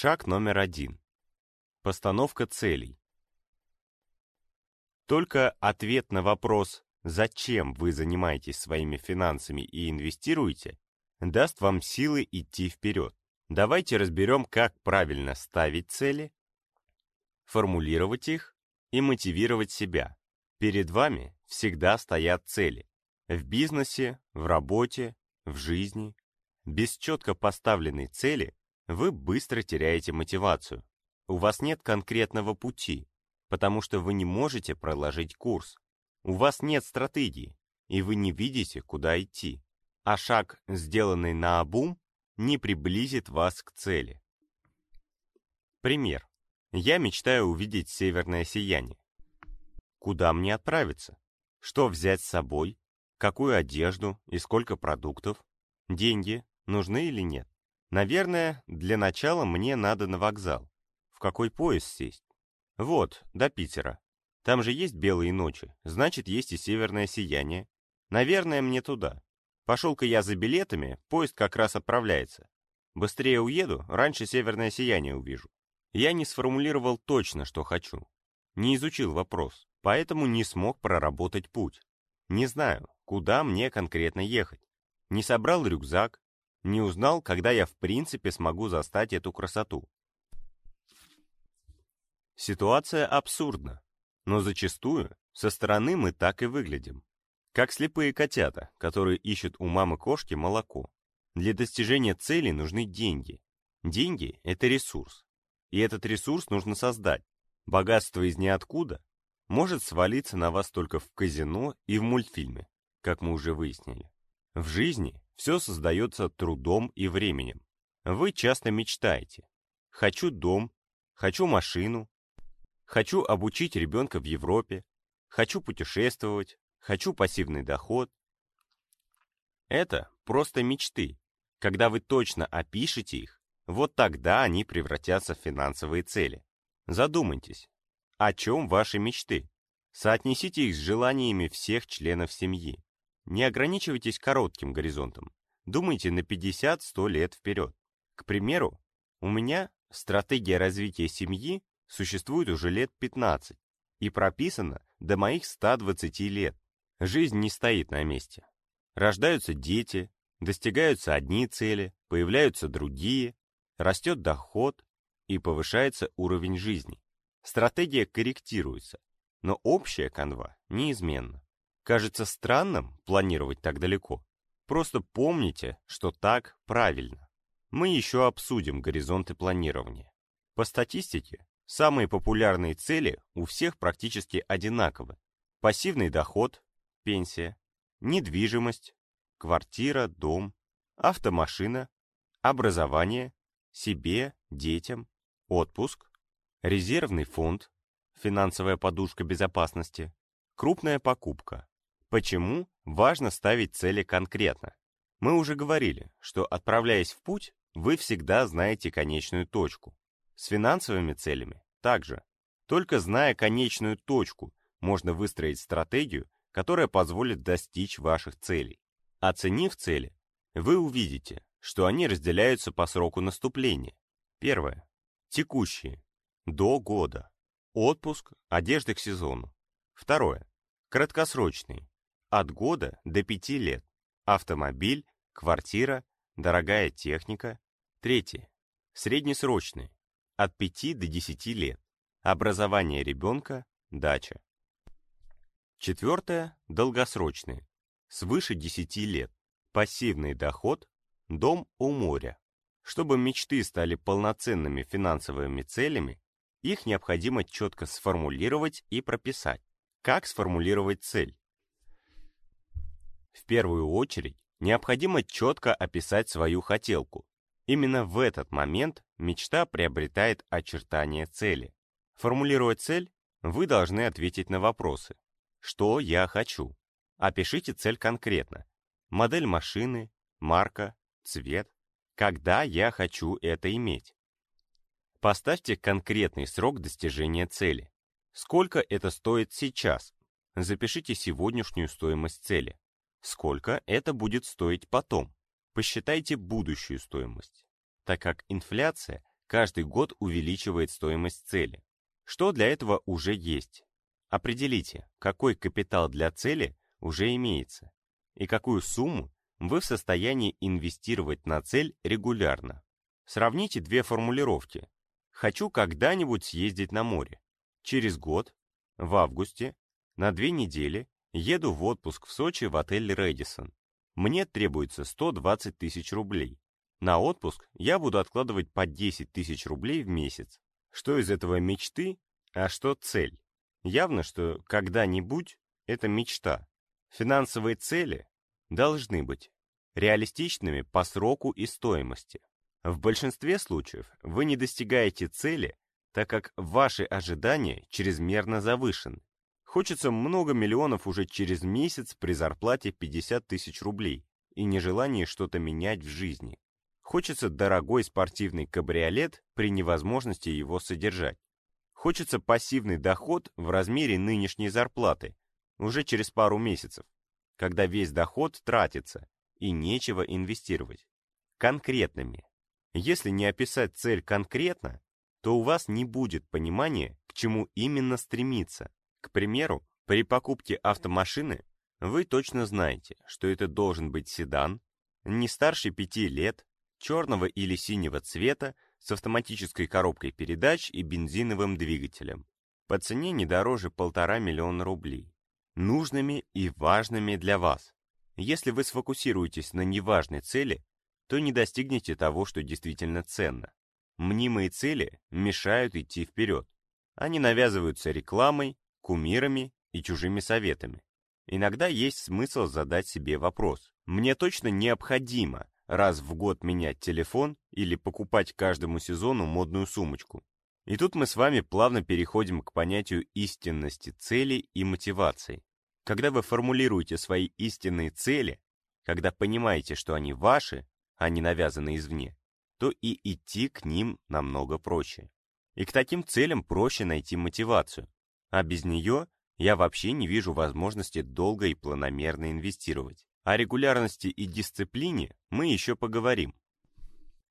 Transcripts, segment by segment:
Шаг номер один. Постановка целей. Только ответ на вопрос, зачем вы занимаетесь своими финансами и инвестируете, даст вам силы идти вперед. Давайте разберем, как правильно ставить цели, формулировать их и мотивировать себя. Перед вами всегда стоят цели. В бизнесе, в работе, в жизни. Без четко поставленной цели вы быстро теряете мотивацию. У вас нет конкретного пути, потому что вы не можете проложить курс. У вас нет стратегии, и вы не видите, куда идти. А шаг, сделанный на обум, не приблизит вас к цели. Пример. Я мечтаю увидеть северное сияние. Куда мне отправиться? Что взять с собой? Какую одежду и сколько продуктов? Деньги нужны или нет? Наверное, для начала мне надо на вокзал. В какой поезд сесть? Вот, до Питера. Там же есть белые ночи, значит, есть и северное сияние. Наверное, мне туда. Пошел-ка я за билетами, поезд как раз отправляется. Быстрее уеду, раньше северное сияние увижу. Я не сформулировал точно, что хочу. Не изучил вопрос, поэтому не смог проработать путь. Не знаю, куда мне конкретно ехать. Не собрал рюкзак, не узнал, когда я в принципе смогу застать эту красоту. Ситуация абсурдна, но зачастую со стороны мы так и выглядим. Как слепые котята, которые ищут у мамы-кошки молоко. Для достижения цели нужны деньги. Деньги — это ресурс. И этот ресурс нужно создать. Богатство из ниоткуда может свалиться на вас только в казино и в мультфильме, как мы уже выяснили. В жизни все создается трудом и временем. Вы часто мечтаете. Хочу дом, хочу машину, хочу обучить ребенка в Европе, хочу путешествовать, хочу пассивный доход. Это просто мечты. Когда вы точно опишете их, вот тогда они превратятся в финансовые цели. Задумайтесь, о чем ваши мечты? Соотнесите их с желаниями всех членов семьи. Не ограничивайтесь коротким горизонтом. Думайте на 50-100 лет вперед. К примеру, у меня стратегия развития семьи существует уже лет 15 и прописана до моих 120 лет. Жизнь не стоит на месте. Рождаются дети, достигаются одни цели, появляются другие, растет доход и повышается уровень жизни. Стратегия корректируется, но общая канва неизменна. Кажется странным планировать так далеко. Просто помните, что так правильно. Мы еще обсудим горизонты планирования. По статистике, самые популярные цели у всех практически одинаковы. Пассивный доход, пенсия, недвижимость, квартира, дом, автомашина, образование, себе, детям, отпуск, резервный фонд, финансовая подушка безопасности, крупная покупка, Почему важно ставить цели конкретно? Мы уже говорили, что отправляясь в путь, вы всегда знаете конечную точку. С финансовыми целями также. Только зная конечную точку, можно выстроить стратегию, которая позволит достичь ваших целей. Оценив цели, вы увидите, что они разделяются по сроку наступления. Первое. Текущие. До года. Отпуск, одежда к сезону. Второе. Краткосрочные от года до пяти лет. Автомобиль, квартира, дорогая техника. Третье. Среднесрочные. От 5 до 10 лет. Образование ребенка, дача. Четвертое. Долгосрочные. Свыше 10 лет. Пассивный доход, дом у моря. Чтобы мечты стали полноценными финансовыми целями, их необходимо четко сформулировать и прописать. Как сформулировать цель? В первую очередь, необходимо четко описать свою хотелку. Именно в этот момент мечта приобретает очертания цели. Формулируя цель, вы должны ответить на вопросы. Что я хочу? Опишите цель конкретно. Модель машины, марка, цвет. Когда я хочу это иметь? Поставьте конкретный срок достижения цели. Сколько это стоит сейчас? Запишите сегодняшнюю стоимость цели. Сколько это будет стоить потом? Посчитайте будущую стоимость, так как инфляция каждый год увеличивает стоимость цели. Что для этого уже есть? Определите, какой капитал для цели уже имеется и какую сумму вы в состоянии инвестировать на цель регулярно. Сравните две формулировки. Хочу когда-нибудь съездить на море. Через год, в августе, на две недели еду в отпуск в Сочи в отель «Рэдисон». Мне требуется 120 тысяч рублей. На отпуск я буду откладывать по 10 тысяч рублей в месяц. Что из этого мечты, а что цель? Явно, что когда-нибудь это мечта. Финансовые цели должны быть реалистичными по сроку и стоимости. В большинстве случаев вы не достигаете цели, так как ваши ожидания чрезмерно завышены. Хочется много миллионов уже через месяц при зарплате 50 тысяч рублей и нежелании что-то менять в жизни. Хочется дорогой спортивный кабриолет при невозможности его содержать. Хочется пассивный доход в размере нынешней зарплаты уже через пару месяцев, когда весь доход тратится и нечего инвестировать. Конкретными. Если не описать цель конкретно, то у вас не будет понимания, к чему именно стремиться. К примеру, при покупке автомашины вы точно знаете, что это должен быть седан, не старше 5 лет, черного или синего цвета, с автоматической коробкой передач и бензиновым двигателем. По цене не дороже полтора миллиона рублей. Нужными и важными для вас. Если вы сфокусируетесь на неважной цели, то не достигнете того, что действительно ценно. Мнимые цели мешают идти вперед. Они навязываются рекламой, кумирами и чужими советами. Иногда есть смысл задать себе вопрос. Мне точно необходимо раз в год менять телефон или покупать каждому сезону модную сумочку. И тут мы с вами плавно переходим к понятию истинности цели и мотивации. Когда вы формулируете свои истинные цели, когда понимаете, что они ваши, а не навязаны извне, то и идти к ним намного проще. И к таким целям проще найти мотивацию. А без нее я вообще не вижу возможности долго и планомерно инвестировать. О регулярности и дисциплине мы еще поговорим.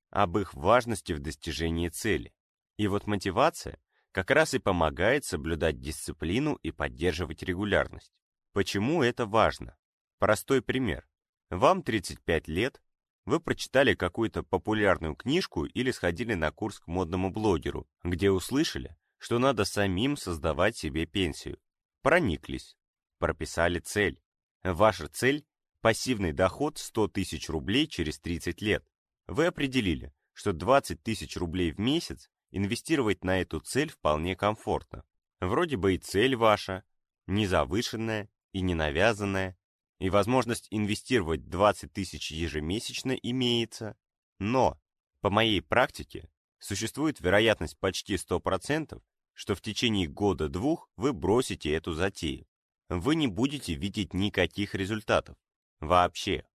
Об их важности в достижении цели. И вот мотивация как раз и помогает соблюдать дисциплину и поддерживать регулярность. Почему это важно? Простой пример. Вам 35 лет, вы прочитали какую-то популярную книжку или сходили на курс к модному блогеру, где услышали, что надо самим создавать себе пенсию. Прониклись, прописали цель. Ваша цель – пассивный доход 100 тысяч рублей через 30 лет. Вы определили, что 20 тысяч рублей в месяц инвестировать на эту цель вполне комфортно. Вроде бы и цель ваша, не завышенная и не навязанная, и возможность инвестировать 20 тысяч ежемесячно имеется. Но, по моей практике, существует вероятность почти 100%, что в течение года-двух вы бросите эту затею. Вы не будете видеть никаких результатов. Вообще.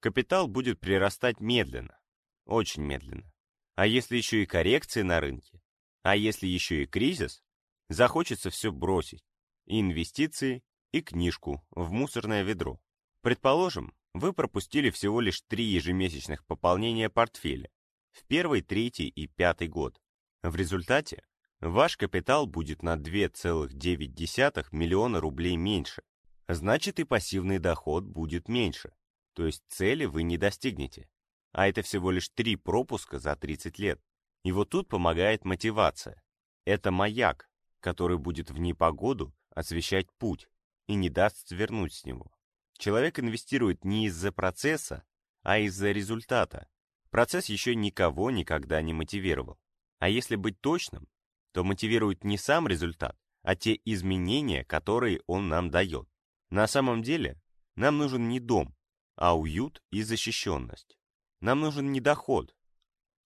Капитал будет прирастать медленно. Очень медленно. А если еще и коррекции на рынке, а если еще и кризис, захочется все бросить. И инвестиции, и книжку в мусорное ведро. Предположим, вы пропустили всего лишь три ежемесячных пополнения портфеля в первый, третий и пятый год. В результате ваш капитал будет на 2,9 миллиона рублей меньше. Значит и пассивный доход будет меньше. То есть цели вы не достигнете. А это всего лишь три пропуска за 30 лет. И вот тут помогает мотивация. Это маяк, который будет в непогоду освещать путь и не даст свернуть с него. Человек инвестирует не из-за процесса, а из-за результата. Процесс еще никого никогда не мотивировал. А если быть точным, то мотивирует не сам результат, а те изменения, которые он нам дает. На самом деле, нам нужен не дом, а уют и защищенность. Нам нужен не доход,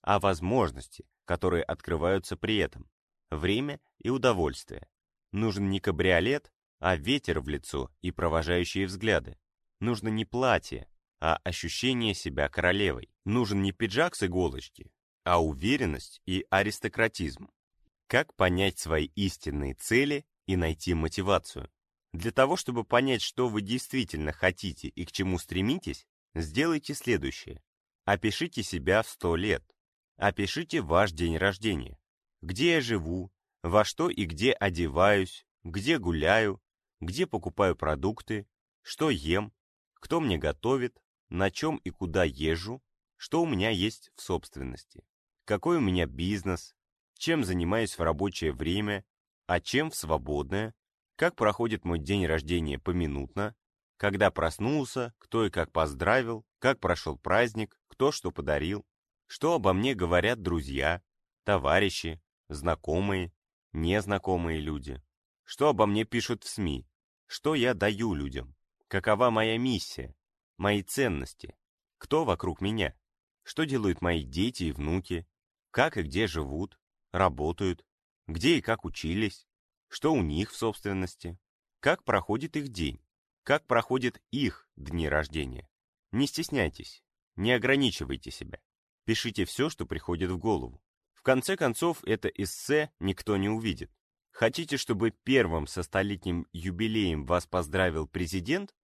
а возможности, которые открываются при этом. Время и удовольствие. Нужен не кабриолет, а ветер в лицо и провожающие взгляды. Нужно не платье, а ощущение себя королевой. Нужен не пиджак с иголочки, а уверенность и аристократизм. Как понять свои истинные цели и найти мотивацию? Для того, чтобы понять, что вы действительно хотите и к чему стремитесь, сделайте следующее. Опишите себя в 100 лет. Опишите ваш день рождения. Где я живу, во что и где одеваюсь, где гуляю, где покупаю продукты, что ем, кто мне готовит, на чем и куда езжу, что у меня есть в собственности, какой у меня бизнес, чем занимаюсь в рабочее время, а чем в свободное, как проходит мой день рождения поминутно, когда проснулся, кто и как поздравил, как прошел праздник, кто что подарил, что обо мне говорят друзья, товарищи, знакомые, незнакомые люди, что обо мне пишут в СМИ, что я даю людям, какова моя миссия, мои ценности, кто вокруг меня, что делают мои дети и внуки, как и где живут, работают, где и как учились, что у них в собственности, как проходит их день, как проходят их дни рождения. Не стесняйтесь, не ограничивайте себя. Пишите все, что приходит в голову. В конце концов, это эссе никто не увидит. Хотите, чтобы первым со столетним юбилеем вас поздравил президент?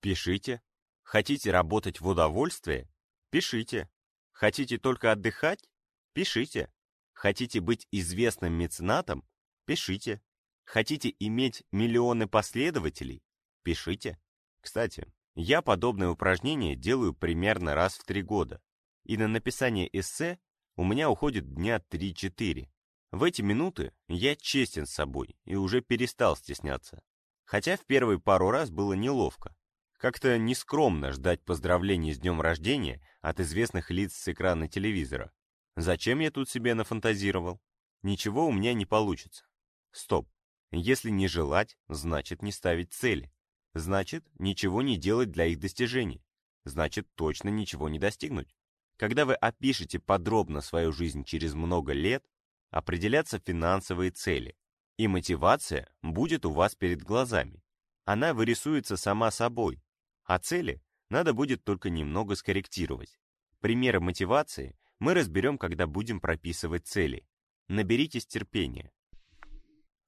Пишите. Хотите работать в удовольствие? Пишите. Хотите только отдыхать? Пишите. Хотите быть известным меценатом? Пишите. Хотите иметь миллионы последователей? Пишите. Кстати, я подобное упражнение делаю примерно раз в три года, и на написание эссе у меня уходит дня 3-4. В эти минуты я честен с собой и уже перестал стесняться. Хотя в первые пару раз было неловко. Как-то нескромно ждать поздравлений с днем рождения от известных лиц с экрана телевизора. Зачем я тут себе нафантазировал? Ничего у меня не получится. Стоп. Если не желать, значит не ставить цели. Значит, ничего не делать для их достижения. Значит, точно ничего не достигнуть. Когда вы опишете подробно свою жизнь через много лет, определятся финансовые цели, и мотивация будет у вас перед глазами. Она вырисуется сама собой, а цели надо будет только немного скорректировать. Примеры мотивации мы разберем, когда будем прописывать цели. Наберитесь терпения.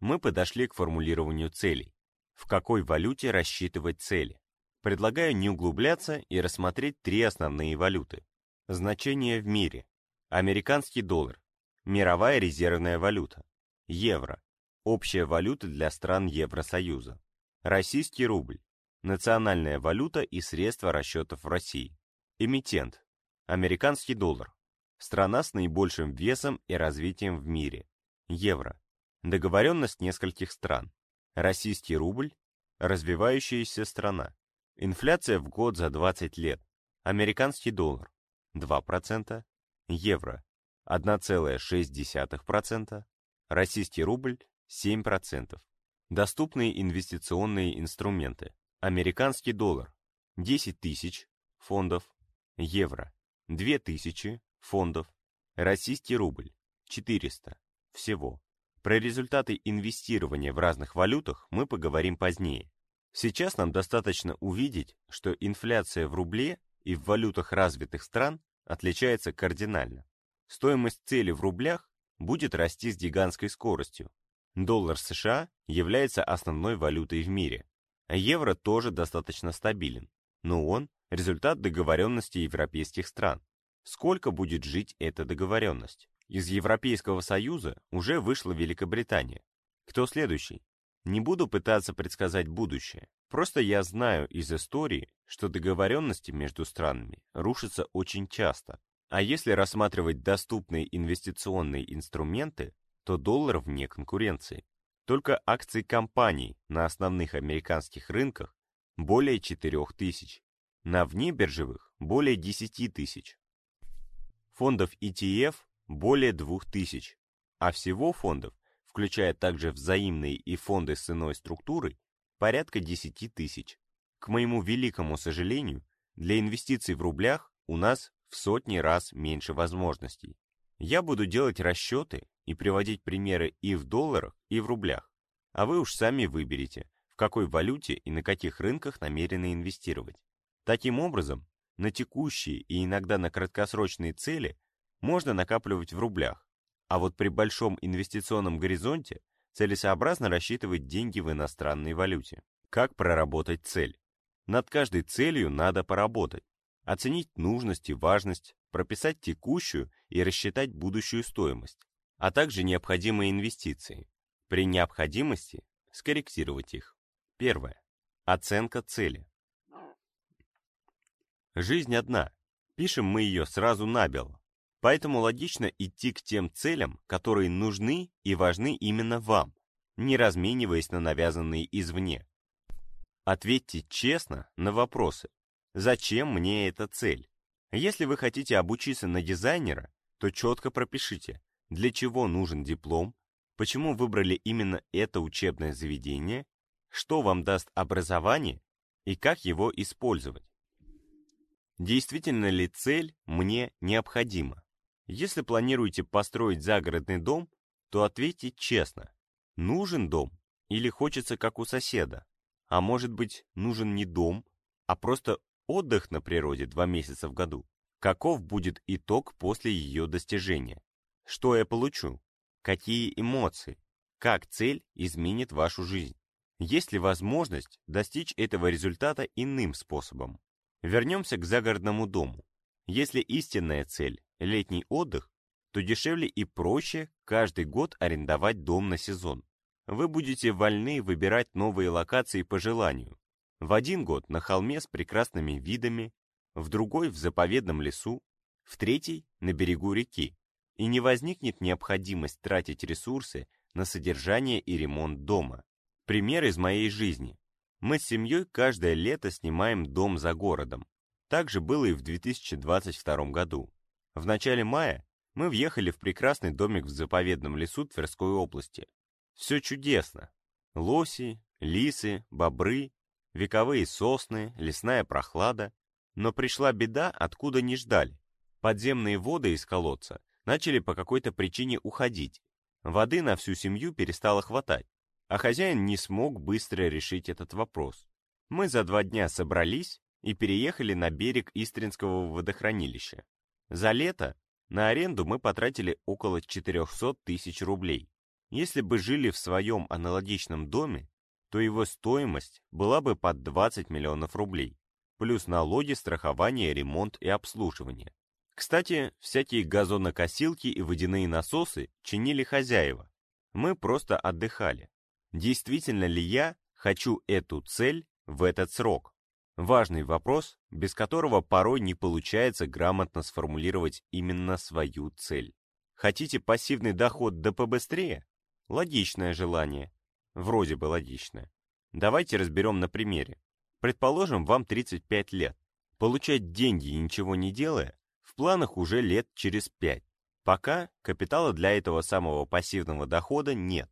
Мы подошли к формулированию целей. В какой валюте рассчитывать цели? Предлагаю не углубляться и рассмотреть три основные валюты. Значение в мире. Американский доллар. Мировая резервная валюта. Евро. Общая валюта для стран Евросоюза. Российский рубль. Национальная валюта и средства расчетов в России. Эмитент. Американский доллар. Страна с наибольшим весом и развитием в мире. Евро. Договоренность нескольких стран. Российский рубль. Развивающаяся страна. Инфляция в год за 20 лет. Американский доллар. 2%. Евро. 1,6%. Российский рубль. 7%. Доступные инвестиционные инструменты. Американский доллар 10 тысяч фондов, евро 2 тысячи фондов, российский рубль 400 всего. Про результаты инвестирования в разных валютах мы поговорим позднее. Сейчас нам достаточно увидеть, что инфляция в рубле и в валютах развитых стран отличается кардинально. Стоимость цели в рублях будет расти с гигантской скоростью. Доллар США является основной валютой в мире, Евро тоже достаточно стабилен, но он – результат договоренности европейских стран. Сколько будет жить эта договоренность? Из Европейского Союза уже вышла Великобритания. Кто следующий? Не буду пытаться предсказать будущее. Просто я знаю из истории, что договоренности между странами рушатся очень часто. А если рассматривать доступные инвестиционные инструменты, то доллар вне конкуренции. Только акций компаний на основных американских рынках более 4 тысяч, на внебиржевых более 10 тысяч. Фондов ETF более 2 тысяч, а всего фондов, включая также взаимные и фонды с иной структурой, порядка 10 тысяч. К моему великому сожалению, для инвестиций в рублях у нас в сотни раз меньше возможностей. Я буду делать расчеты и приводить примеры и в долларах, и в рублях. А вы уж сами выберете, в какой валюте и на каких рынках намерены инвестировать. Таким образом, на текущие и иногда на краткосрочные цели можно накапливать в рублях, а вот при большом инвестиционном горизонте целесообразно рассчитывать деньги в иностранной валюте. Как проработать цель? Над каждой целью надо поработать. оценить нужность и важность, прописать текущую и рассчитать будущую стоимость, а также необходимые инвестиции. При необходимости скорректировать их. Первое. Оценка цели. Жизнь одна. Пишем мы ее сразу набело. Поэтому логично идти к тем целям, которые нужны и важны именно вам, не размениваясь на навязанные извне. Ответьте честно на вопросы. Зачем мне эта цель? Если вы хотите обучиться на дизайнера, то четко пропишите, для чего нужен диплом, почему выбрали именно это учебное заведение, что вам даст образование и как его использовать. Действительно ли цель мне необходима? Если планируете построить загородный дом, то ответьте честно, нужен дом или хочется как у соседа? А может быть, нужен не дом, а просто отдых на природе два месяца в году? Каков будет итог после ее достижения? Что я получу? Какие эмоции? Как цель изменит вашу жизнь? Есть ли возможность достичь этого результата иным способом? Вернемся к загородному дому. Если истинная цель – летний отдых, то дешевле и проще каждый год арендовать дом на сезон. Вы будете вольны выбирать новые локации по желанию. В один год на холме с прекрасными видами, в другой – в заповедном лесу, в третий – на берегу реки. И не возникнет необходимость тратить ресурсы на содержание и ремонт дома. Пример из моей жизни. Мы с семьей каждое лето снимаем дом за городом. Так же было и в 2022 году. В начале мая мы въехали в прекрасный домик в заповедном лесу Тверской области. Все чудесно. Лоси, лисы, бобры, вековые сосны, лесная прохлада. Но пришла беда, откуда не ждали. Подземные воды из колодца начали по какой-то причине уходить. Воды на всю семью перестало хватать а хозяин не смог быстро решить этот вопрос. Мы за два дня собрались и переехали на берег Истринского водохранилища. За лето на аренду мы потратили около 400 тысяч рублей. Если бы жили в своем аналогичном доме, то его стоимость была бы под 20 миллионов рублей, плюс налоги, страхование, ремонт и обслуживание. Кстати, всякие газонокосилки и водяные насосы чинили хозяева. Мы просто отдыхали. Действительно ли я хочу эту цель в этот срок? Важный вопрос, без которого порой не получается грамотно сформулировать именно свою цель. Хотите пассивный доход да побыстрее? Логичное желание. Вроде бы логичное. Давайте разберем на примере. Предположим, вам 35 лет. Получать деньги ничего не делая планах уже лет через 5. Пока капитала для этого самого пассивного дохода нет.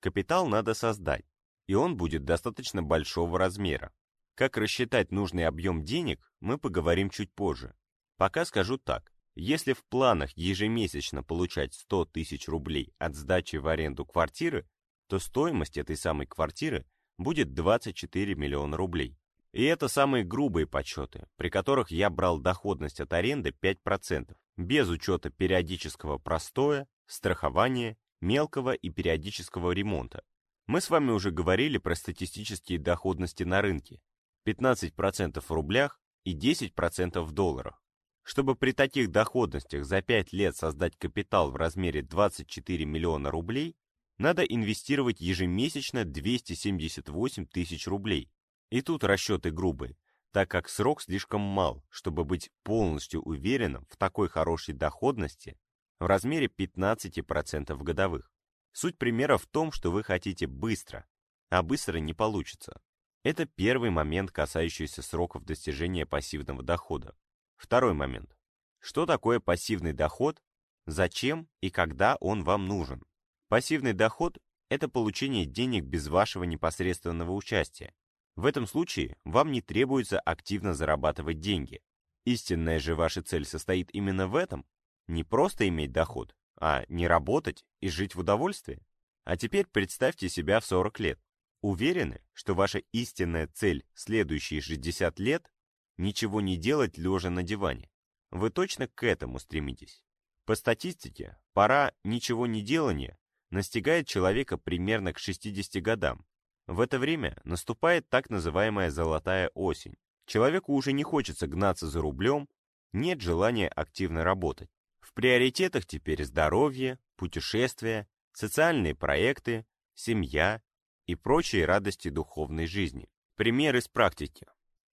Капитал надо создать, и он будет достаточно большого размера. Как рассчитать нужный объем денег, мы поговорим чуть позже. Пока скажу так. Если в планах ежемесячно получать 100 тысяч рублей от сдачи в аренду квартиры, то стоимость этой самой квартиры будет 24 миллиона рублей. И это самые грубые подсчеты, при которых я брал доходность от аренды 5%, без учета периодического простоя, страхования мелкого и периодического ремонта. Мы с вами уже говорили про статистические доходности на рынке. 15% в рублях и 10% в долларах. Чтобы при таких доходностях за 5 лет создать капитал в размере 24 миллиона рублей, надо инвестировать ежемесячно 278 тысяч рублей. И тут расчеты грубые, так как срок слишком мал, чтобы быть полностью уверенным в такой хорошей доходности в размере 15% годовых. Суть примера в том, что вы хотите быстро, а быстро не получится. Это первый момент, касающийся сроков достижения пассивного дохода. Второй момент. Что такое пассивный доход, зачем и когда он вам нужен? Пассивный доход – это получение денег без вашего непосредственного участия. В этом случае вам не требуется активно зарабатывать деньги. Истинная же ваша цель состоит именно в этом, не просто иметь доход, а не работать и жить в удовольствии. А теперь представьте себя в 40 лет. Уверены, что ваша истинная цель следующие 60 лет – ничего не делать лежа на диване? Вы точно к этому стремитесь? По статистике, пора ничего не делания настигает человека примерно к 60 годам. В это время наступает так называемая золотая осень. Человеку уже не хочется гнаться за рублем, нет желания активно работать. В приоритетах теперь здоровье, путешествия, социальные проекты, семья и прочие радости духовной жизни. Пример из практики.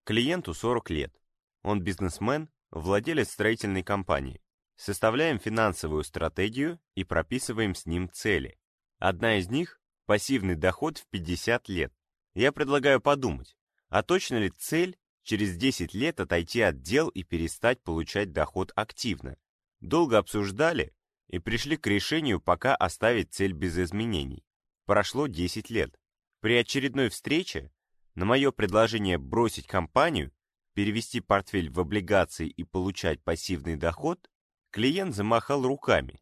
Клиенту 40 лет. Он бизнесмен, владелец строительной компании. Составляем финансовую стратегию и прописываем с ним цели. Одна из них – пассивный доход в 50 лет. Я предлагаю подумать, а точно ли цель через 10 лет отойти от дел и перестать получать доход активно? Долго обсуждали и пришли к решению пока оставить цель без изменений. Прошло 10 лет. При очередной встрече на мое предложение бросить компанию, перевести портфель в облигации и получать пассивный доход, клиент замахал руками.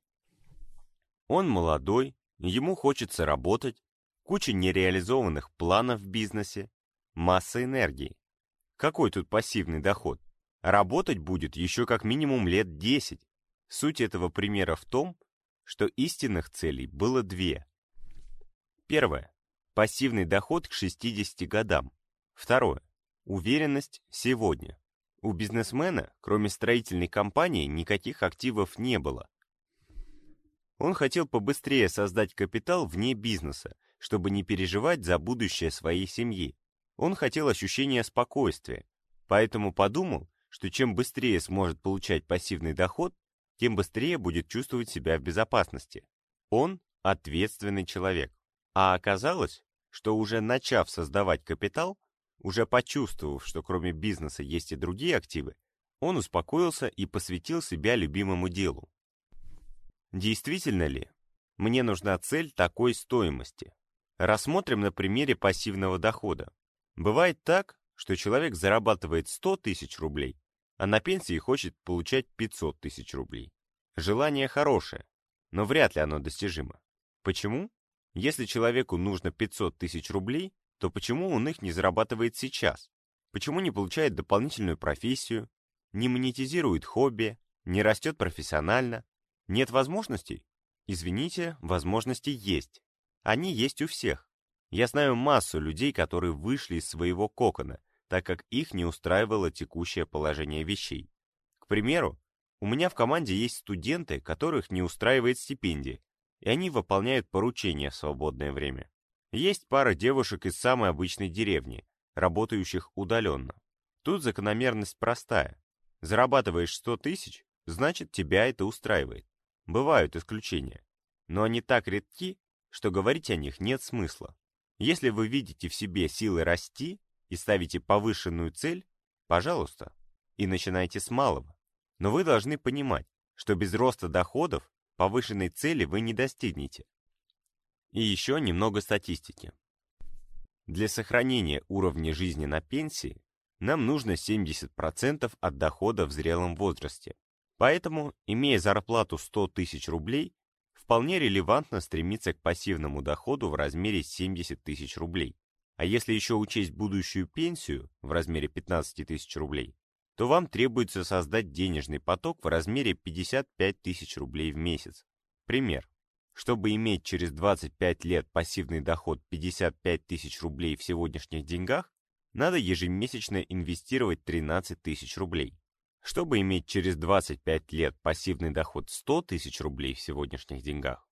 Он молодой, ему хочется работать, куча нереализованных планов в бизнесе, масса энергии. Какой тут пассивный доход? Работать будет еще как минимум лет 10. Суть этого примера в том, что истинных целей было две. Первое. Пассивный доход к 60 годам. Второе. Уверенность сегодня. У бизнесмена, кроме строительной компании, никаких активов не было. Он хотел побыстрее создать капитал вне бизнеса, чтобы не переживать за будущее своей семьи. Он хотел ощущения спокойствия, поэтому подумал, что чем быстрее сможет получать пассивный доход, тем быстрее будет чувствовать себя в безопасности. Он ответственный человек. А оказалось, что уже начав создавать капитал, уже почувствовав, что кроме бизнеса есть и другие активы, он успокоился и посвятил себя любимому делу. Действительно ли мне нужна цель такой стоимости? Рассмотрим на примере пассивного дохода. Бывает так, что человек зарабатывает 100 тысяч рублей, а на пенсии хочет получать 500 тысяч рублей. Желание хорошее, но вряд ли оно достижимо. Почему? Если человеку нужно 500 тысяч рублей, то почему он их не зарабатывает сейчас? Почему не получает дополнительную профессию, не монетизирует хобби, не растет профессионально? Нет возможностей? Извините, возможности есть. Они есть у всех. Я знаю массу людей, которые вышли из своего кокона, так как их не устраивало текущее положение вещей. К примеру, у меня в команде есть студенты, которых не устраивает стипендия, и они выполняют поручения в свободное время. Есть пара девушек из самой обычной деревни, работающих удаленно. Тут закономерность простая. Зарабатываешь 100 тысяч, значит тебя это устраивает. Бывают исключения, но они так редки, что говорить о них нет смысла. Если вы видите в себе силы расти и ставите повышенную цель, пожалуйста, и начинайте с малого. Но вы должны понимать, что без роста доходов повышенной цели вы не достигнете. И еще немного статистики. Для сохранения уровня жизни на пенсии нам нужно 70% от дохода в зрелом возрасте. Поэтому, имея зарплату 100 тысяч рублей, вполне релевантно стремиться к пассивному доходу в размере 70 тысяч рублей. А если еще учесть будущую пенсию в размере 15 тысяч рублей, то вам требуется создать денежный поток в размере 55 тысяч рублей в месяц. Пример. Чтобы иметь через 25 лет пассивный доход 55 тысяч рублей в сегодняшних деньгах, надо ежемесячно инвестировать 13 тысяч рублей. Чтобы иметь через 25 лет пассивный доход 100 тысяч рублей в сегодняшних деньгах,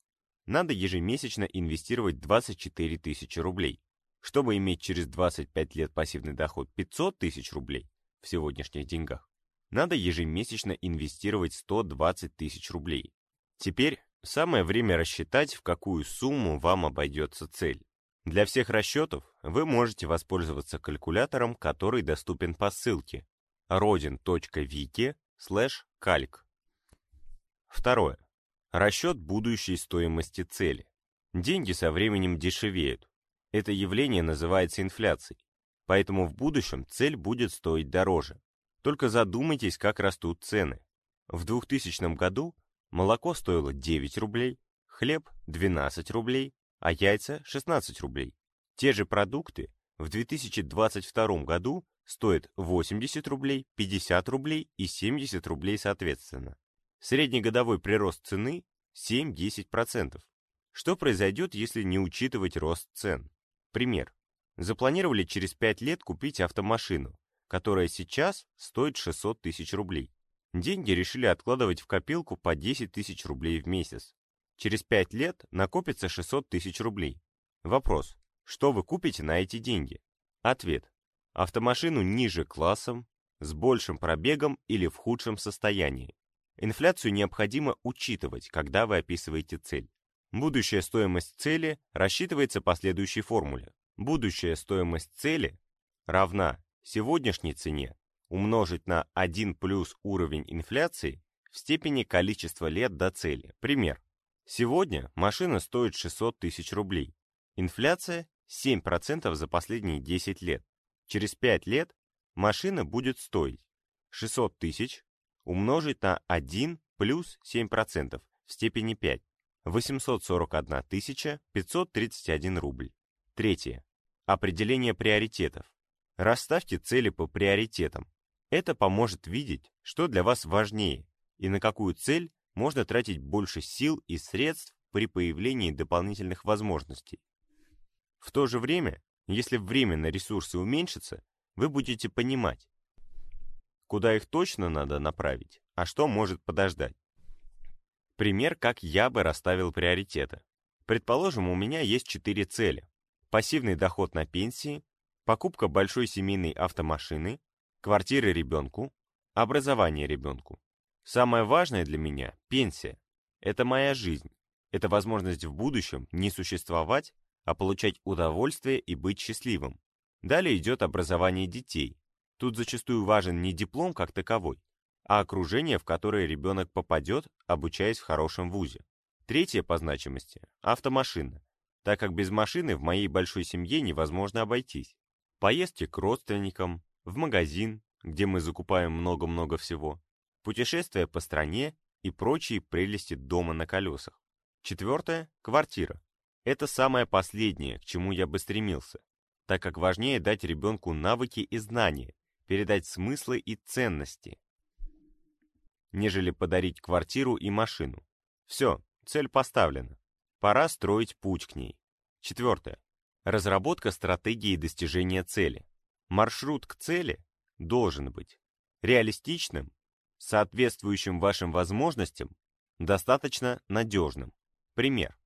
надо ежемесячно инвестировать 24 тысячи рублей. Чтобы иметь через 25 лет пассивный доход 500 тысяч рублей, в сегодняшних деньгах, надо ежемесячно инвестировать 120 тысяч рублей. Теперь самое время рассчитать, в какую сумму вам обойдется цель. Для всех расчетов вы можете воспользоваться калькулятором, который доступен по ссылке rodin.wiki calc. Второе. Расчет будущей стоимости цели. Деньги со временем дешевеют. Это явление называется инфляцией. Поэтому в будущем цель будет стоить дороже. Только задумайтесь, как растут цены. В 2000 году молоко стоило 9 рублей, хлеб 12 рублей, а яйца 16 рублей. Те же продукты в 2022 году стоят 80 рублей, 50 рублей и 70 рублей соответственно. Среднегодовой прирост цены 7-10%. Что произойдет, если не учитывать рост цен? Пример. Запланировали через 5 лет купить автомашину, которая сейчас стоит 600 тысяч рублей. Деньги решили откладывать в копилку по 10 тысяч рублей в месяц. Через 5 лет накопится 600 тысяч рублей. Вопрос. Что вы купите на эти деньги? Ответ. Автомашину ниже классом, с большим пробегом или в худшем состоянии. Инфляцию необходимо учитывать, когда вы описываете цель. Будущая стоимость цели рассчитывается по следующей формуле. Будущая стоимость цели равна сегодняшней цене умножить на 1 плюс уровень инфляции в степени количества лет до цели. Пример. Сегодня машина стоит 600 тысяч рублей. Инфляция 7% за последние 10 лет. Через 5 лет машина будет стоить 600 тысяч умножить на 1 плюс 7% в степени 5. 841 531 рубль. Третье. Определение приоритетов. Расставьте цели по приоритетам. Это поможет видеть, что для вас важнее и на какую цель можно тратить больше сил и средств при появлении дополнительных возможностей. В то же время, если временно ресурсы уменьшатся, вы будете понимать, куда их точно надо направить, а что может подождать. Пример, как я бы расставил приоритеты. Предположим, у меня есть четыре цели. Пассивный доход на пенсии, покупка большой семейной автомашины, квартиры ребенку, образование ребенку. Самое важное для меня – пенсия. Это моя жизнь. Это возможность в будущем не существовать, а получать удовольствие и быть счастливым. Далее идет образование детей. Тут зачастую важен не диплом как таковой, а окружение, в которое ребенок попадет, обучаясь в хорошем вузе. Третье по значимости – автомашина, так как без машины в моей большой семье невозможно обойтись. Поездки к родственникам, в магазин, где мы закупаем много-много всего, путешествия по стране и прочие прелести дома на колесах. Четвертое – квартира. Это самое последнее, к чему я бы стремился, так как важнее дать ребенку навыки и знания, передать смыслы и ценности, нежели подарить квартиру и машину. Все, цель поставлена. Пора строить путь к ней. Четвертое. Разработка стратегии достижения цели. Маршрут к цели должен быть реалистичным, соответствующим вашим возможностям, достаточно надежным. Пример.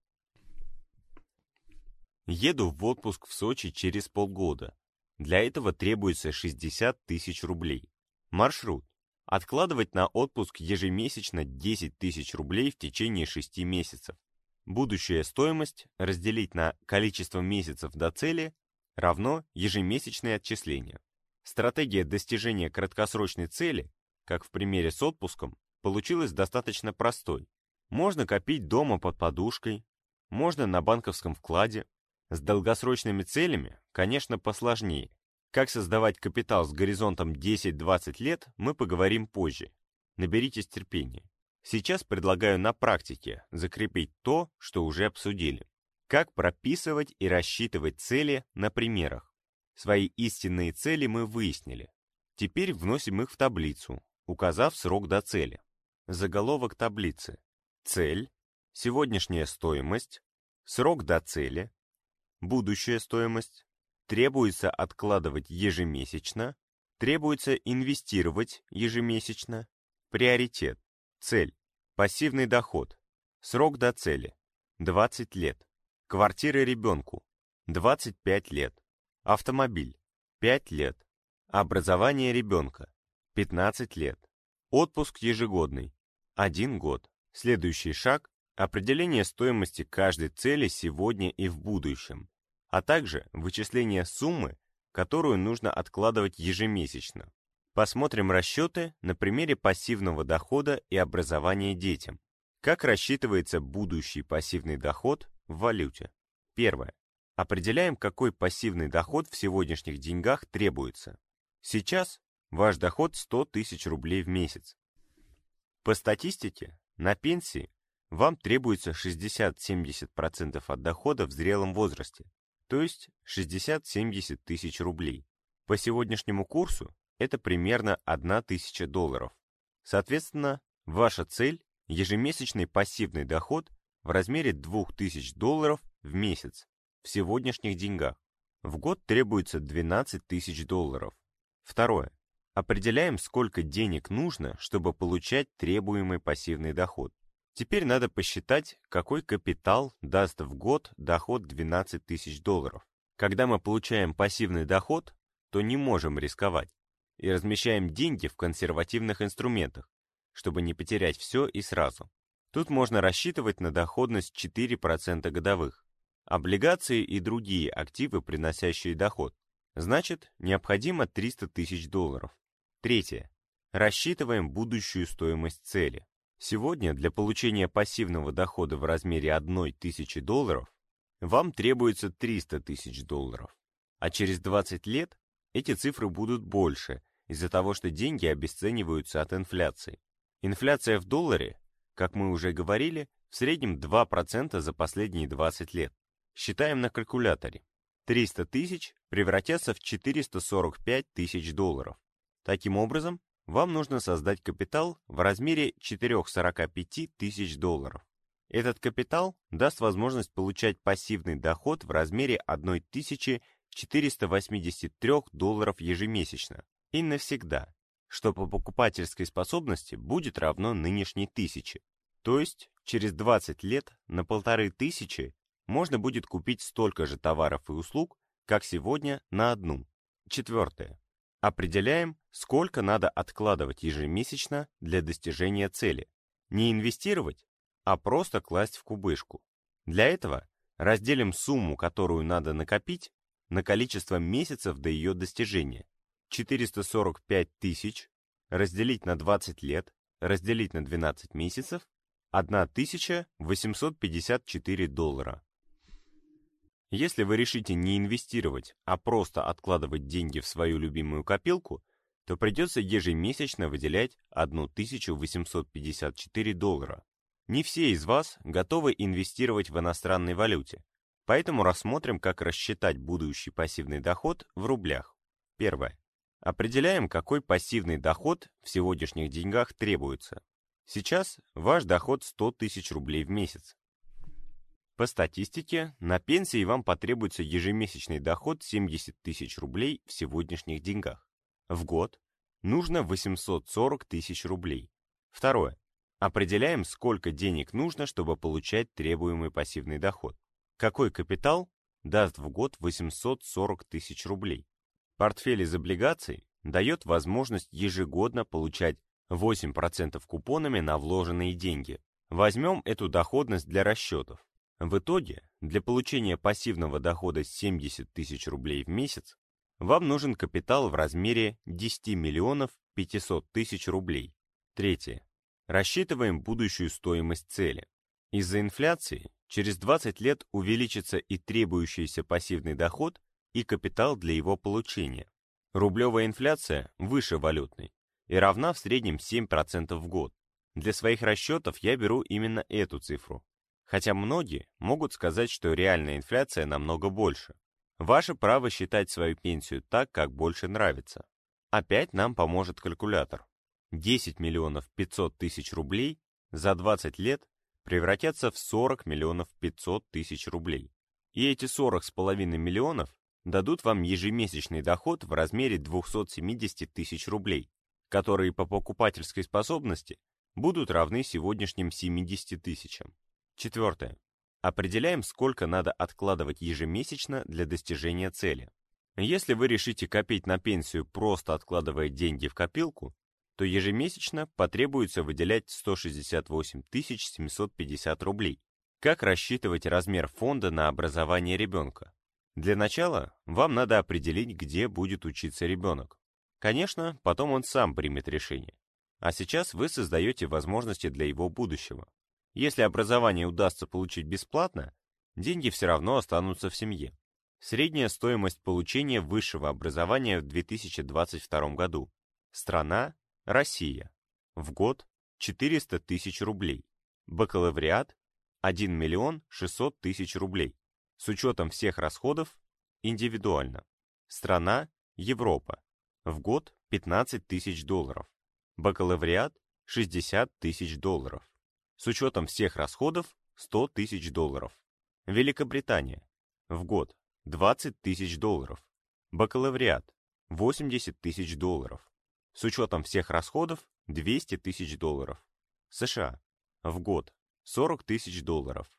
Еду в отпуск в Сочи через полгода. Для этого требуется 60 тысяч рублей. Маршрут. Откладывать на отпуск ежемесячно 10 тысяч рублей в течение 6 месяцев. Будущая стоимость разделить на количество месяцев до цели равно ежемесячные отчисления. Стратегия достижения краткосрочной цели, как в примере с отпуском, получилась достаточно простой. Можно копить дома под подушкой, можно на банковском вкладе. С долгосрочными целями, конечно, посложнее. Как создавать капитал с горизонтом 10-20 лет, мы поговорим позже. Наберитесь терпения. Сейчас предлагаю на практике закрепить то, что уже обсудили. Как прописывать и рассчитывать цели на примерах. Свои истинные цели мы выяснили. Теперь вносим их в таблицу, указав срок до цели. Заголовок таблицы. Цель, сегодняшняя стоимость, срок до цели, будущая стоимость, требуется откладывать ежемесячно, требуется инвестировать ежемесячно, приоритет, Цель. Пассивный доход. Срок до цели. 20 лет. Квартира ребенку. 25 лет. Автомобиль. 5 лет. Образование ребенка. 15 лет. Отпуск ежегодный. 1 год. Следующий шаг – определение стоимости каждой цели сегодня и в будущем, а также вычисление суммы, которую нужно откладывать ежемесячно. Посмотрим расчеты на примере пассивного дохода и образования детям. Как рассчитывается будущий пассивный доход в валюте? Первое. Определяем, какой пассивный доход в сегодняшних деньгах требуется. Сейчас ваш доход 100 тысяч рублей в месяц. По статистике, на пенсии вам требуется 60-70% от дохода в зрелом возрасте, то есть 60-70 тысяч рублей. По сегодняшнему курсу это примерно 1000 долларов. Соответственно, ваша цель – ежемесячный пассивный доход в размере 2000 долларов в месяц в сегодняшних деньгах. В год требуется 12 тысяч долларов. Второе. Определяем, сколько денег нужно, чтобы получать требуемый пассивный доход. Теперь надо посчитать, какой капитал даст в год доход 12 тысяч долларов. Когда мы получаем пассивный доход, то не можем рисковать и размещаем деньги в консервативных инструментах, чтобы не потерять все и сразу. Тут можно рассчитывать на доходность 4% годовых. Облигации и другие активы, приносящие доход. Значит, необходимо 300 тысяч долларов. Третье. Рассчитываем будущую стоимость цели. Сегодня для получения пассивного дохода в размере 1 тысячи долларов вам требуется 300 тысяч долларов. А через 20 лет эти цифры будут больше из-за того, что деньги обесцениваются от инфляции. Инфляция в долларе, как мы уже говорили, в среднем 2% за последние 20 лет. Считаем на калькуляторе. 300 тысяч превратятся в 445 тысяч долларов. Таким образом, вам нужно создать капитал в размере 445 тысяч долларов. Этот капитал даст возможность получать пассивный доход в размере 1483 долларов ежемесячно и навсегда, что по покупательской способности будет равно нынешней тысяче. То есть через 20 лет на полторы тысячи можно будет купить столько же товаров и услуг, как сегодня на одну. Четвертое. Определяем, сколько надо откладывать ежемесячно для достижения цели. Не инвестировать, а просто класть в кубышку. Для этого разделим сумму, которую надо накопить, на количество месяцев до ее достижения. 445 тысяч разделить на 20 лет, разделить на 12 месяцев, 1854 доллара. Если вы решите не инвестировать, а просто откладывать деньги в свою любимую копилку, то придется ежемесячно выделять 1854 доллара. Не все из вас готовы инвестировать в иностранной валюте, поэтому рассмотрим, как рассчитать будущий пассивный доход в рублях. Первое. Определяем, какой пассивный доход в сегодняшних деньгах требуется. Сейчас ваш доход 100 тысяч рублей в месяц. По статистике, на пенсии вам потребуется ежемесячный доход 70 тысяч рублей в сегодняшних деньгах. В год нужно 840 тысяч рублей. Второе. Определяем, сколько денег нужно, чтобы получать требуемый пассивный доход. Какой капитал даст в год 840 тысяч рублей. Портфель из облигаций дает возможность ежегодно получать 8% купонами на вложенные деньги. Возьмем эту доходность для расчетов. В итоге, для получения пассивного дохода 70 тысяч рублей в месяц, вам нужен капитал в размере 10 миллионов 500 тысяч рублей. Третье. Рассчитываем будущую стоимость цели. Из-за инфляции через 20 лет увеличится и требующийся пассивный доход, и капитал для его получения. Рублевая инфляция выше валютной и равна в среднем 7% в год. Для своих расчетов я беру именно эту цифру. Хотя многие могут сказать, что реальная инфляция намного больше. Ваше право считать свою пенсию так, как больше нравится. Опять нам поможет калькулятор. 10 миллионов 500 тысяч рублей за 20 лет превратятся в 40 миллионов 500 тысяч рублей. И эти 40 с половиной миллионов дадут вам ежемесячный доход в размере 270 тысяч рублей, которые по покупательской способности будут равны сегодняшним 70 тысячам. Четвертое. Определяем, сколько надо откладывать ежемесячно для достижения цели. Если вы решите копить на пенсию, просто откладывая деньги в копилку, то ежемесячно потребуется выделять 168 750 рублей. Как рассчитывать размер фонда на образование ребенка? Для начала вам надо определить, где будет учиться ребенок. Конечно, потом он сам примет решение. А сейчас вы создаете возможности для его будущего. Если образование удастся получить бесплатно, деньги все равно останутся в семье. Средняя стоимость получения высшего образования в 2022 году. Страна – Россия. В год – 400 тысяч рублей. Бакалавриат – 1 миллион 600 тысяч рублей. С учетом всех расходов индивидуально. Страна – Европа. В год 15 тысяч долларов. Бакалавриат – 60 тысяч долларов. С учетом всех расходов 100 тысяч долларов. Великобритания. В год 20 тысяч долларов. Бакалавриат. 80 тысяч долларов. С учетом всех расходов 200 тысяч долларов. США. В год 40 тысяч долларов.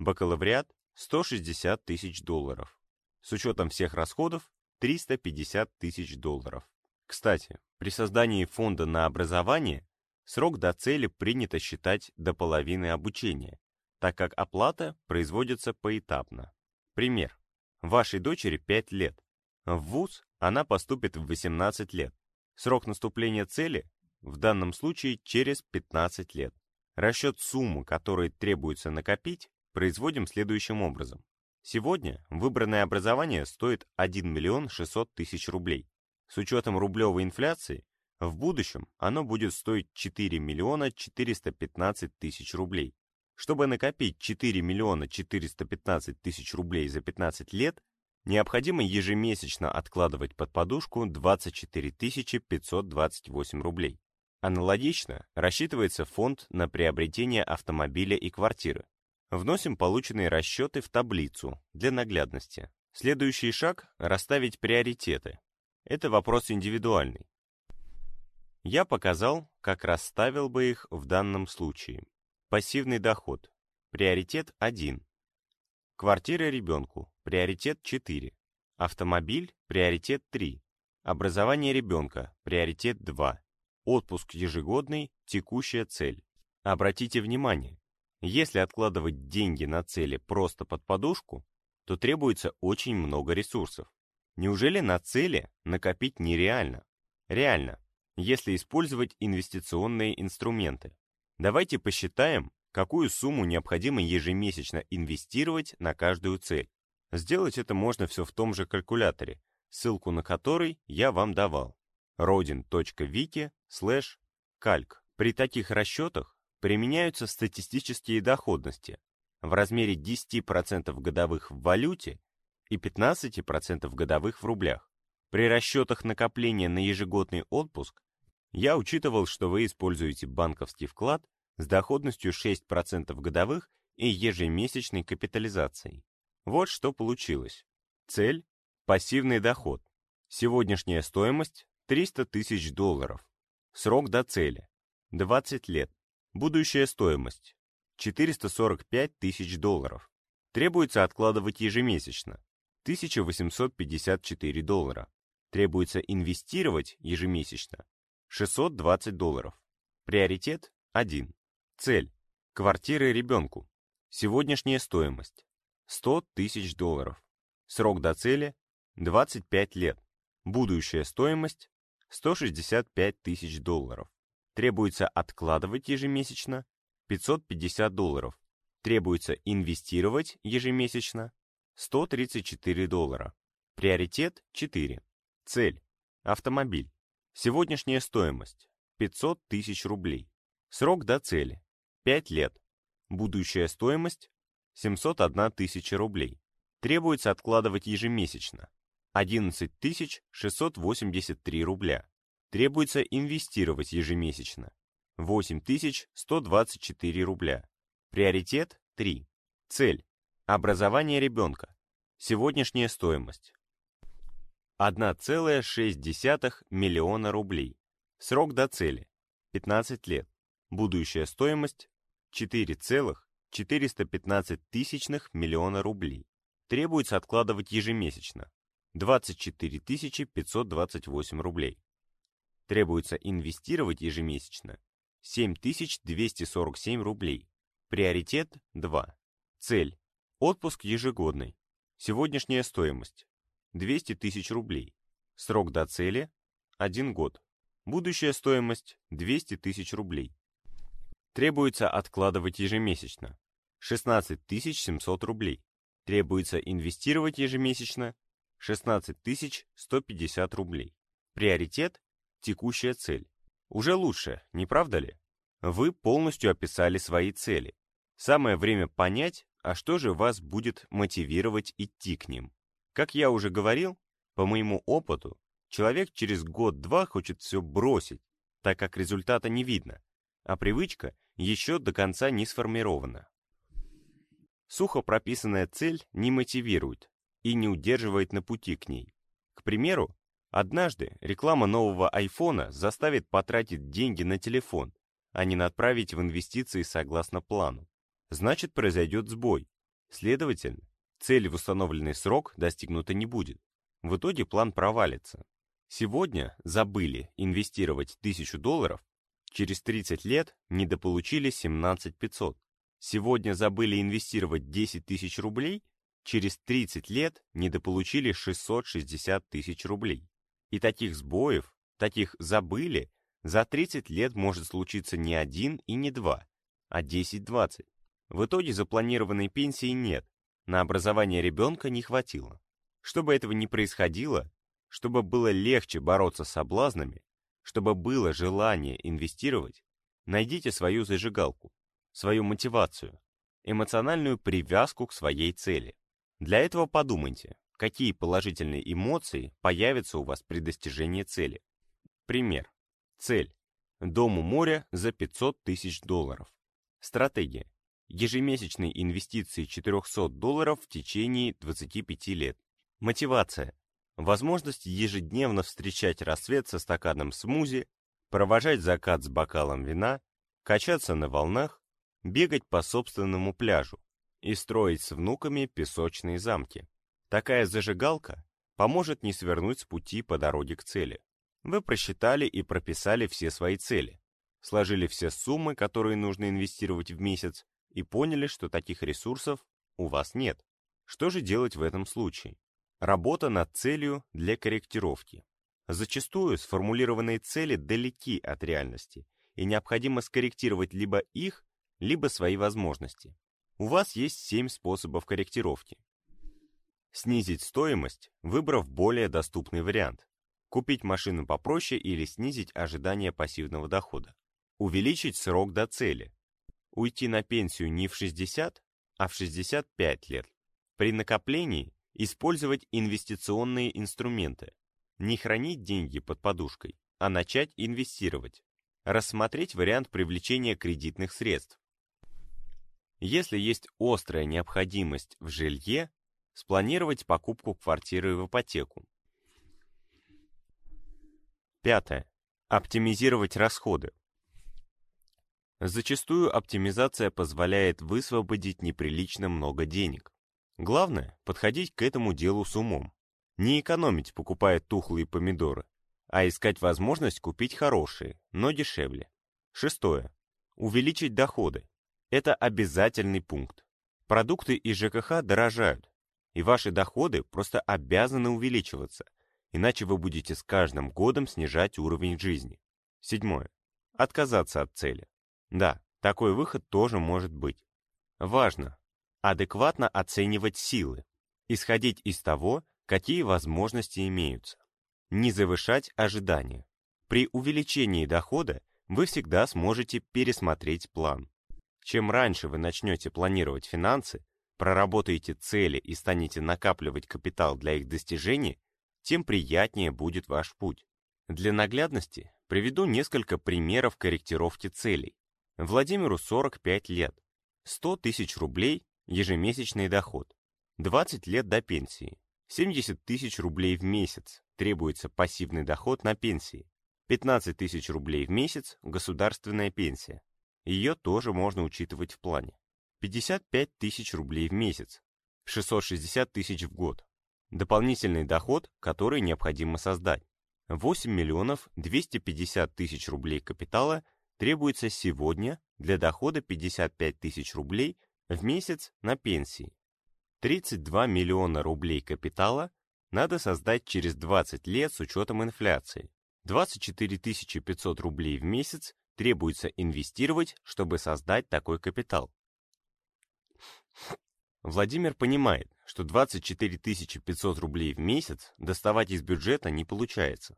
Бакалавриат 160 тысяч долларов. С учетом всех расходов 350 тысяч долларов. Кстати, при создании фонда на образование срок до цели принято считать до половины обучения, так как оплата производится поэтапно. Пример. Вашей дочери 5 лет. В ВУЗ она поступит в 18 лет. Срок наступления цели в данном случае через 15 лет. Расчет суммы, которую требуется накопить, производим следующим образом. Сегодня выбранное образование стоит 1 миллион 600 тысяч рублей. С учетом рублевой инфляции, в будущем оно будет стоить 4 миллиона 415 тысяч рублей. Чтобы накопить 4 миллиона 415 тысяч рублей за 15 лет, необходимо ежемесячно откладывать под подушку 24 528 рублей. Аналогично рассчитывается фонд на приобретение автомобиля и квартиры. Вносим полученные расчеты в таблицу для наглядности. Следующий шаг – расставить приоритеты. Это вопрос индивидуальный. Я показал, как расставил бы их в данном случае. Пассивный доход. Приоритет 1. Квартира ребенку. Приоритет 4. Автомобиль. Приоритет 3. Образование ребенка. Приоритет 2. Отпуск ежегодный. Текущая цель. Обратите внимание, если откладывать деньги на цели просто под подушку, то требуется очень много ресурсов. Неужели на цели накопить нереально? Реально, если использовать инвестиционные инструменты. Давайте посчитаем, какую сумму необходимо ежемесячно инвестировать на каждую цель. Сделать это можно все в том же калькуляторе, ссылку на который я вам давал. rodin.wiki slash calc. При таких расчетах применяются статистические доходности в размере 10% годовых в валюте и 15% годовых в рублях. При расчетах накопления на ежегодный отпуск я учитывал, что вы используете банковский вклад с доходностью 6% годовых и ежемесячной капитализацией. Вот что получилось. Цель – пассивный доход. Сегодняшняя стоимость – 300 тысяч долларов. Срок до цели – 20 лет. Будущая стоимость – 445 тысяч долларов. Требуется откладывать ежемесячно – 1854 доллара. Требуется инвестировать ежемесячно 620 долларов. Приоритет 1. Цель. Квартиры ребенку. Сегодняшняя стоимость. 100 тысяч долларов. Срок до цели. 25 лет. Будущая стоимость. 165 тысяч долларов. Требуется откладывать ежемесячно. 550 долларов. Требуется инвестировать ежемесячно. 134 доллара. Приоритет 4. Цель. Автомобиль. Сегодняшняя стоимость – 500 тысяч рублей. Срок до цели – 5 лет. Будущая стоимость – 701 тысяча рублей. Требуется откладывать ежемесячно – 11 683 рубля. Требуется инвестировать ежемесячно – 8 124 рубля. Приоритет – 3. Цель – образование ребенка. Сегодняшняя стоимость 1,6 миллиона рублей. Срок до цели – 15 лет. Будущая стоимость – 4,415 тысячных миллиона рублей. Требуется откладывать ежемесячно – 24 528 рублей. Требуется инвестировать ежемесячно – 7247 рублей. Приоритет 2. Цель – отпуск ежегодный. Сегодняшняя стоимость 200 тысяч рублей. Срок до цели – 1 год. Будущая стоимость – 200 тысяч рублей. Требуется откладывать ежемесячно – 16 700 рублей. Требуется инвестировать ежемесячно – 16 150 рублей. Приоритет – текущая цель. Уже лучше, не правда ли? Вы полностью описали свои цели. Самое время понять, а что же вас будет мотивировать идти к ним. Как я уже говорил, по моему опыту, человек через год-два хочет все бросить, так как результата не видно, а привычка еще до конца не сформирована. Сухо прописанная цель не мотивирует и не удерживает на пути к ней. К примеру, Однажды реклама нового айфона заставит потратить деньги на телефон, а не отправить в инвестиции согласно плану. Значит, произойдет сбой. Следовательно, цель в установленный срок достигнута не будет. В итоге план провалится. Сегодня забыли инвестировать 1000 долларов, через 30 лет недополучили 17 500. Сегодня забыли инвестировать 10 тысяч рублей, через 30 лет недополучили 660 тысяч рублей. И таких сбоев, таких забыли, за 30 лет может случиться не один и не два, а 10-20. В итоге запланированной пенсии нет, на образование ребенка не хватило. Чтобы этого не происходило, чтобы было легче бороться с соблазнами, чтобы было желание инвестировать, найдите свою зажигалку, свою мотивацию, эмоциональную привязку к своей цели. Для этого подумайте, какие положительные эмоции появятся у вас при достижении цели. Пример. Цель. Дом у моря за 500 тысяч долларов. Стратегия. Ежемесячные инвестиции 400 долларов в течение 25 лет. Мотивация. Возможность ежедневно встречать рассвет со стаканом смузи, провожать закат с бокалом вина, качаться на волнах, бегать по собственному пляжу и строить с внуками песочные замки. Такая зажигалка поможет не свернуть с пути по дороге к цели. Вы просчитали и прописали все свои цели, сложили все суммы, которые нужно инвестировать в месяц, и поняли, что таких ресурсов у вас нет. Что же делать в этом случае? Работа над целью для корректировки. Зачастую сформулированные цели далеки от реальности, и необходимо скорректировать либо их, либо свои возможности. У вас есть 7 способов корректировки. Снизить стоимость, выбрав более доступный вариант. Купить машину попроще или снизить ожидание пассивного дохода. Увеличить срок до цели. Уйти на пенсию не в 60, а в 65 лет. При накоплении использовать инвестиционные инструменты. Не хранить деньги под подушкой, а начать инвестировать. Рассмотреть вариант привлечения кредитных средств. Если есть острая необходимость в жилье, Спланировать покупку квартиры в ипотеку. Пятое. Оптимизировать расходы. Зачастую оптимизация позволяет высвободить неприлично много денег. Главное – подходить к этому делу с умом. Не экономить, покупая тухлые помидоры, а искать возможность купить хорошие, но дешевле. Шестое. Увеличить доходы. Это обязательный пункт. Продукты и ЖКХ дорожают, и ваши доходы просто обязаны увеличиваться, иначе вы будете с каждым годом снижать уровень жизни. Седьмое. Отказаться от цели. Да, такой выход тоже может быть. Важно адекватно оценивать силы, исходить из того, какие возможности имеются. Не завышать ожидания. При увеличении дохода вы всегда сможете пересмотреть план. Чем раньше вы начнете планировать финансы, проработаете цели и станете накапливать капитал для их достижения, тем приятнее будет ваш путь. Для наглядности приведу несколько примеров корректировки целей. Владимиру 45 лет, 100 тысяч рублей ежемесячный доход, 20 лет до пенсии, 70 тысяч рублей в месяц требуется пассивный доход на пенсии, 15 тысяч рублей в месяц государственная пенсия. Ее тоже можно учитывать в плане. 55 тысяч рублей в месяц, 660 тысяч в год. Дополнительный доход, который необходимо создать. 8 миллионов 250 тысяч рублей капитала требуется сегодня для дохода 55 тысяч рублей в месяц на пенсии. 32 миллиона рублей капитала надо создать через 20 лет с учетом инфляции. 24 500 рублей в месяц требуется инвестировать, чтобы создать такой капитал. Владимир понимает, что 24 500 рублей в месяц доставать из бюджета не получается.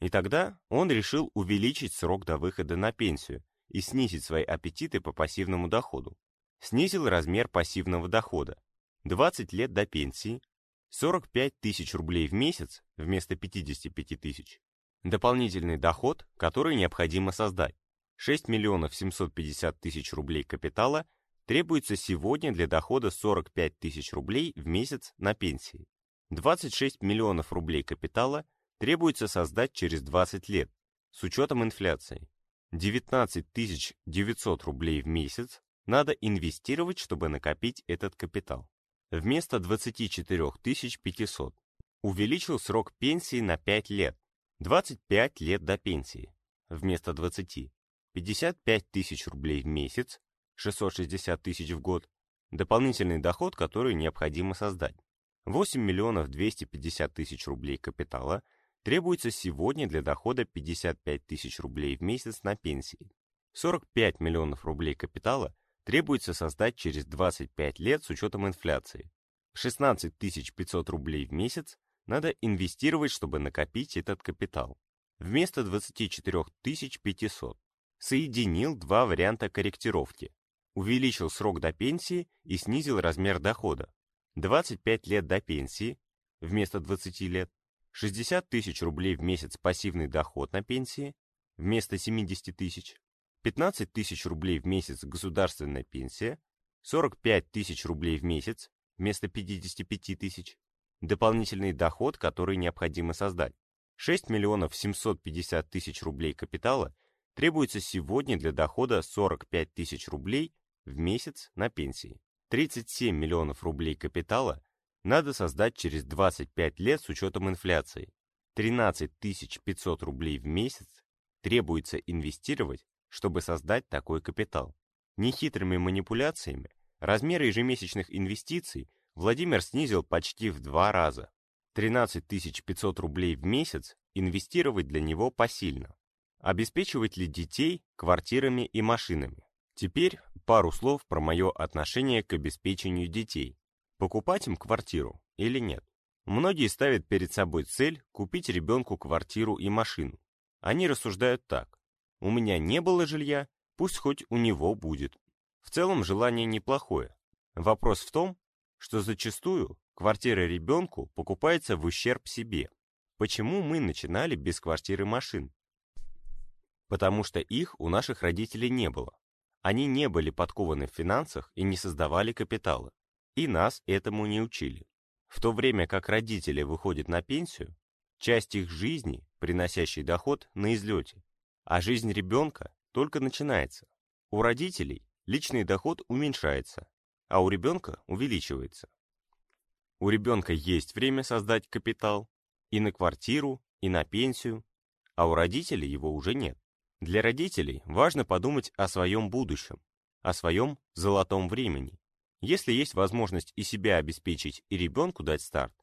И тогда он решил увеличить срок до выхода на пенсию и снизить свои аппетиты по пассивному доходу. Снизил размер пассивного дохода. 20 лет до пенсии, 45 тысяч рублей в месяц вместо 55 тысяч. Дополнительный доход, который необходимо создать. 6 миллионов 750 тысяч рублей капитала – требуется сегодня для дохода 45 тысяч рублей в месяц на пенсии. 26 миллионов рублей капитала требуется создать через 20 лет, с учетом инфляции. 19 900 рублей в месяц надо инвестировать, чтобы накопить этот капитал. Вместо 24 500 увеличил срок пенсии на 5 лет, 25 лет до пенсии, вместо 20, 55 тысяч рублей в месяц, 660 тысяч в год, дополнительный доход, который необходимо создать. 8 миллионов 250 тысяч рублей капитала требуется сегодня для дохода 55 тысяч рублей в месяц на пенсии. 45 миллионов рублей капитала требуется создать через 25 лет с учетом инфляции. 16 500 рублей в месяц надо инвестировать, чтобы накопить этот капитал. Вместо 24 500 соединил два варианта корректировки. Увеличил срок до пенсии и снизил размер дохода. 25 лет до пенсии вместо 20 лет, 60 тысяч рублей в месяц пассивный доход на пенсии вместо 70 тысяч, 15 тысяч рублей в месяц государственная пенсия, 45 тысяч рублей в месяц вместо 55 тысяч, дополнительный доход, который необходимо создать. 6 миллионов 750 тысяч рублей капитала требуется сегодня для дохода 45 тысяч рублей в месяц на пенсии. 37 миллионов рублей капитала надо создать через 25 лет с учетом инфляции. 13 500 рублей в месяц требуется инвестировать, чтобы создать такой капитал. Нехитрыми манипуляциями размеры ежемесячных инвестиций Владимир снизил почти в два раза. 13 500 рублей в месяц инвестировать для него посильно. Обеспечивать ли детей квартирами и машинами? Теперь пару слов про мое отношение к обеспечению детей. Покупать им квартиру или нет? Многие ставят перед собой цель купить ребенку квартиру и машину. Они рассуждают так. У меня не было жилья, пусть хоть у него будет. В целом желание неплохое. Вопрос в том, что зачастую квартира ребенку покупается в ущерб себе. Почему мы начинали без квартиры машин? Потому что их у наших родителей не было. Они не были подкованы в финансах и не создавали капитала. И нас этому не учили. В то время как родители выходят на пенсию, часть их жизни, приносящей доход, на излете, а жизнь ребенка только начинается. У родителей личный доход уменьшается, а у ребенка увеличивается. У ребенка есть время создать капитал и на квартиру, и на пенсию, а у родителей его уже нет. Для родителей важно подумать о своем будущем, о своем золотом времени. Если есть возможность и себя обеспечить, и ребенку дать старт,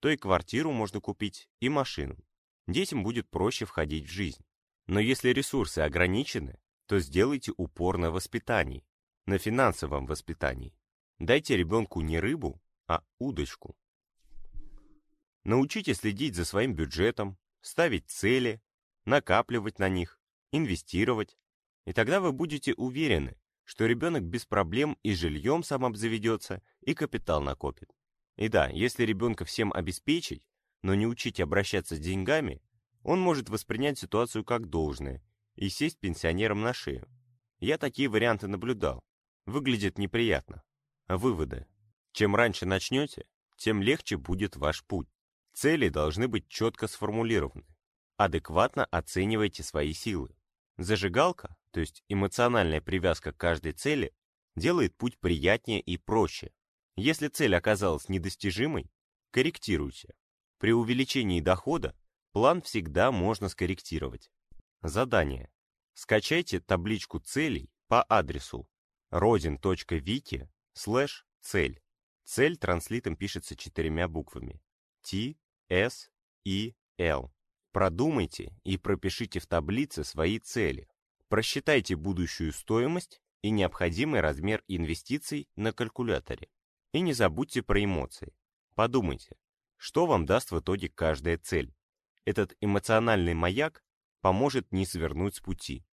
то и квартиру можно купить, и машину. Детям будет проще входить в жизнь. Но если ресурсы ограничены, то сделайте упор на воспитании, на финансовом воспитании. Дайте ребенку не рыбу, а удочку. Научите следить за своим бюджетом, ставить цели, накапливать на них, инвестировать, и тогда вы будете уверены, что ребенок без проблем и жильем сам обзаведется, и капитал накопит. И да, если ребенка всем обеспечить, но не учить обращаться с деньгами, он может воспринять ситуацию как должное и сесть пенсионером на шею. Я такие варианты наблюдал. Выглядит неприятно. Выводы. Чем раньше начнете, тем легче будет ваш путь. Цели должны быть четко сформулированы. Адекватно оценивайте свои силы. Зажигалка, то есть эмоциональная привязка к каждой цели, делает путь приятнее и проще. Если цель оказалась недостижимой, корректируйте. При увеличении дохода план всегда можно скорректировать. Задание. Скачайте табличку целей по адресу rodin.wiki слэш цель. Цель транслитом пишется четырьмя буквами. T, S, E, L. Продумайте и пропишите в таблице свои цели. Просчитайте будущую стоимость и необходимый размер инвестиций на калькуляторе. И не забудьте про эмоции. Подумайте, что вам даст в итоге каждая цель. Этот эмоциональный маяк поможет не свернуть с пути.